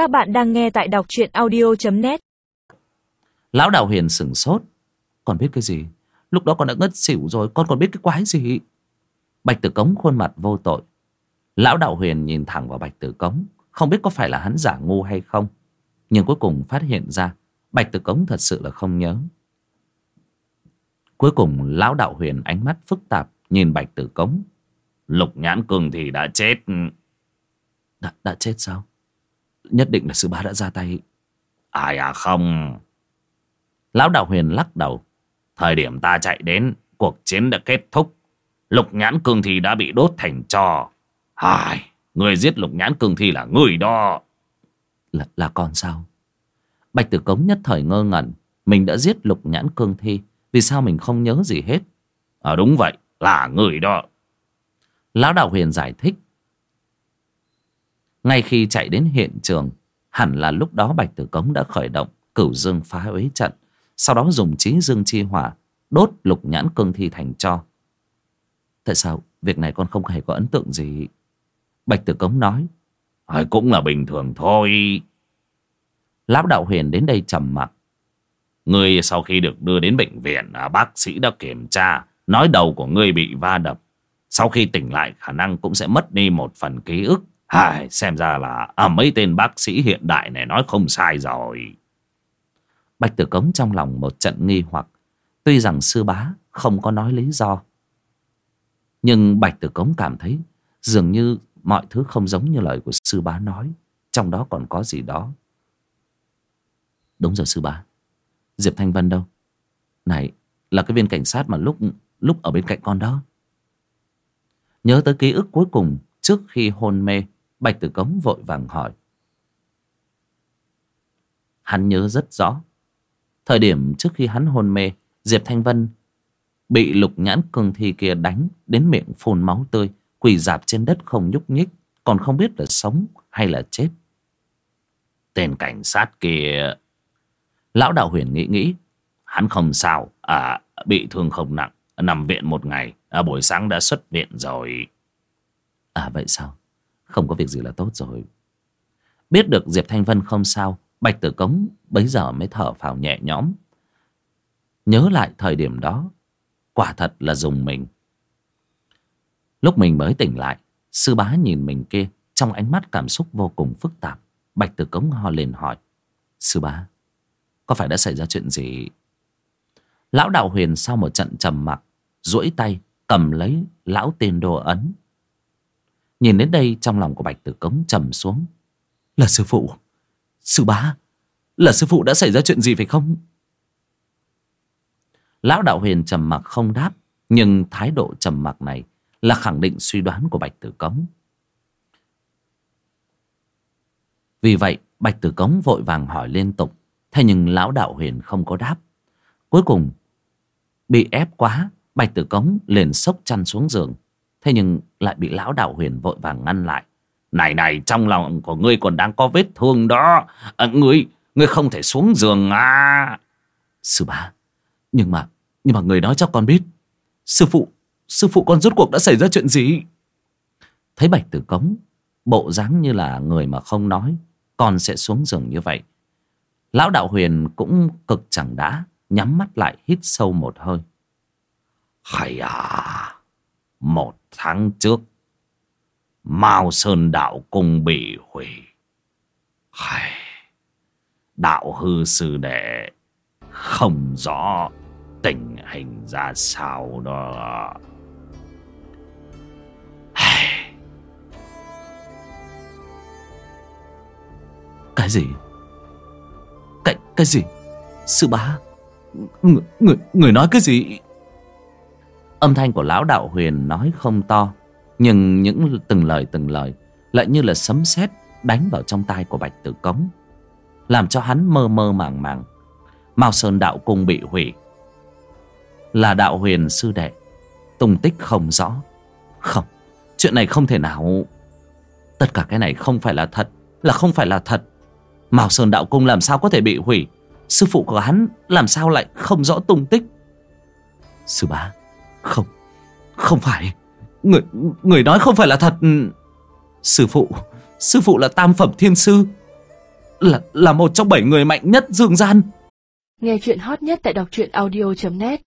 Các bạn đang nghe tại đọc truyện audio.net Lão đạo huyền sửng sốt. Còn biết cái gì? Lúc đó con đã ngất xỉu rồi Con còn biết cái quái gì? Bạch tử cống khuôn mặt vô tội. Lão đạo huyền nhìn thẳng vào bạch tử cống Không biết có phải là hắn giả ngu hay không. Nhưng cuối cùng phát hiện ra Bạch tử cống thật sự là không nhớ. Cuối cùng lão đạo huyền ánh mắt phức tạp Nhìn bạch tử cống. Lục nhãn cường thì đã chết. Đã, đã chết sao? Nhất định là sư bá đã ra tay. Ai à không? Lão đạo huyền lắc đầu. Thời điểm ta chạy đến Cuộc chiến đã kết thúc. Lục nhãn cương thi đã bị đốt thành trò Ai Người giết lục nhãn cương thi là người đó. Là, là con sao? Bạch tử cống nhất thời ngơ ngẩn. Mình đã giết lục nhãn cương thi Vì sao mình không nhớ gì hết? À đúng vậy là người đó. Lão đạo huyền giải thích ngay khi chạy đến hiện trường hẳn là lúc đó bạch tử cống đã khởi động cửu dương phá uế trận sau đó dùng trí dương chi hỏa đốt lục nhãn cương thi thành cho. Tại sao việc này con không hề có ấn tượng gì? Bạch tử cống nói à, cũng là bình thường thôi. Lão đạo huyền đến đây trầm mặc. Ngươi sau khi được đưa đến bệnh viện à, bác sĩ đã kiểm tra nói đầu của ngươi bị va đập. Sau khi tỉnh lại khả năng cũng sẽ mất đi một phần ký ức. Hai, xem ra là à, mấy tên bác sĩ hiện đại này nói không sai rồi. Bạch Tử Cống trong lòng một trận nghi hoặc. Tuy rằng sư bá không có nói lý do. Nhưng Bạch Tử Cống cảm thấy dường như mọi thứ không giống như lời của sư bá nói. Trong đó còn có gì đó. Đúng rồi sư bá. Diệp Thanh Vân đâu? Này, là cái viên cảnh sát mà lúc lúc ở bên cạnh con đó. Nhớ tới ký ức cuối cùng trước khi hôn mê Bạch Tử Cống vội vàng hỏi. Hắn nhớ rất rõ. Thời điểm trước khi hắn hôn mê, Diệp Thanh Vân bị lục nhãn cương thi kia đánh đến miệng phun máu tươi, quỳ dạp trên đất không nhúc nhích, còn không biết là sống hay là chết. Tên cảnh sát kia... Lão đạo huyền nghĩ nghĩ, hắn không sao, à, bị thương không nặng, nằm viện một ngày, à, buổi sáng đã xuất viện rồi. À vậy sao? Không có việc gì là tốt rồi. Biết được Diệp Thanh Vân không sao, Bạch Tử Cống bấy giờ mới thở phào nhẹ nhõm. Nhớ lại thời điểm đó, Quả thật là dùng mình. Lúc mình mới tỉnh lại, Sư bá nhìn mình kia, Trong ánh mắt cảm xúc vô cùng phức tạp. Bạch Tử Cống ho lên hỏi, Sư bá, Có phải đã xảy ra chuyện gì? Lão đạo huyền sau một trận trầm mặc, duỗi tay cầm lấy lão tên đồ ấn. Nhìn đến đây trong lòng của Bạch Tử Cống trầm xuống. Là sư phụ. Sư bá. Là sư phụ đã xảy ra chuyện gì phải không? Lão đạo huyền trầm mặc không đáp. Nhưng thái độ trầm mặc này là khẳng định suy đoán của Bạch Tử Cống. Vì vậy Bạch Tử Cống vội vàng hỏi liên tục. Thế nhưng lão đạo huyền không có đáp. Cuối cùng bị ép quá Bạch Tử Cống liền sốc chăn xuống giường Thế nhưng lại bị lão đạo huyền vội vàng ngăn lại. Này này, trong lòng của ngươi còn đang có vết thương đó. À, ngươi, ngươi không thể xuống giường à. Sư bá, nhưng mà, nhưng mà người nói cho con biết. Sư phụ, sư phụ con rốt cuộc đã xảy ra chuyện gì? Thấy Bạch Tử Cống, bộ dáng như là người mà không nói. Con sẽ xuống giường như vậy. Lão đạo huyền cũng cực chẳng đã, nhắm mắt lại hít sâu một hơi. Hay à, một tháng trước Mao Sơn Đạo Cung bị hủy Hay... Đạo hư sư đệ Không rõ tình hình ra sao đó Hay... Cái gì? Cái, cái gì? Sư bá Người, người, người nói cái gì? Âm thanh của lão đạo huyền nói không to Nhưng những từng lời từng lời Lại như là sấm sét đánh vào trong tai của Bạch Tử Cống Làm cho hắn mơ mơ màng màng. Mao Sơn đạo cung bị hủy. Là đạo huyền sư đệ Tung tích không rõ. Không, chuyện này không thể nào. Tất cả cái này không phải là thật Là không phải là thật. Mao Sơn đạo cung làm sao có thể bị hủy? Sư phụ của hắn làm sao lại không rõ tung tích? Sư bá không Không phải. Người, người nói không phải là thật. Sư phụ Sư phụ là tam phẩm thiên sư là là một trong bảy người mạnh nhất dương gian. Nghe chuyện hot nhất tại đọc truyện audio.net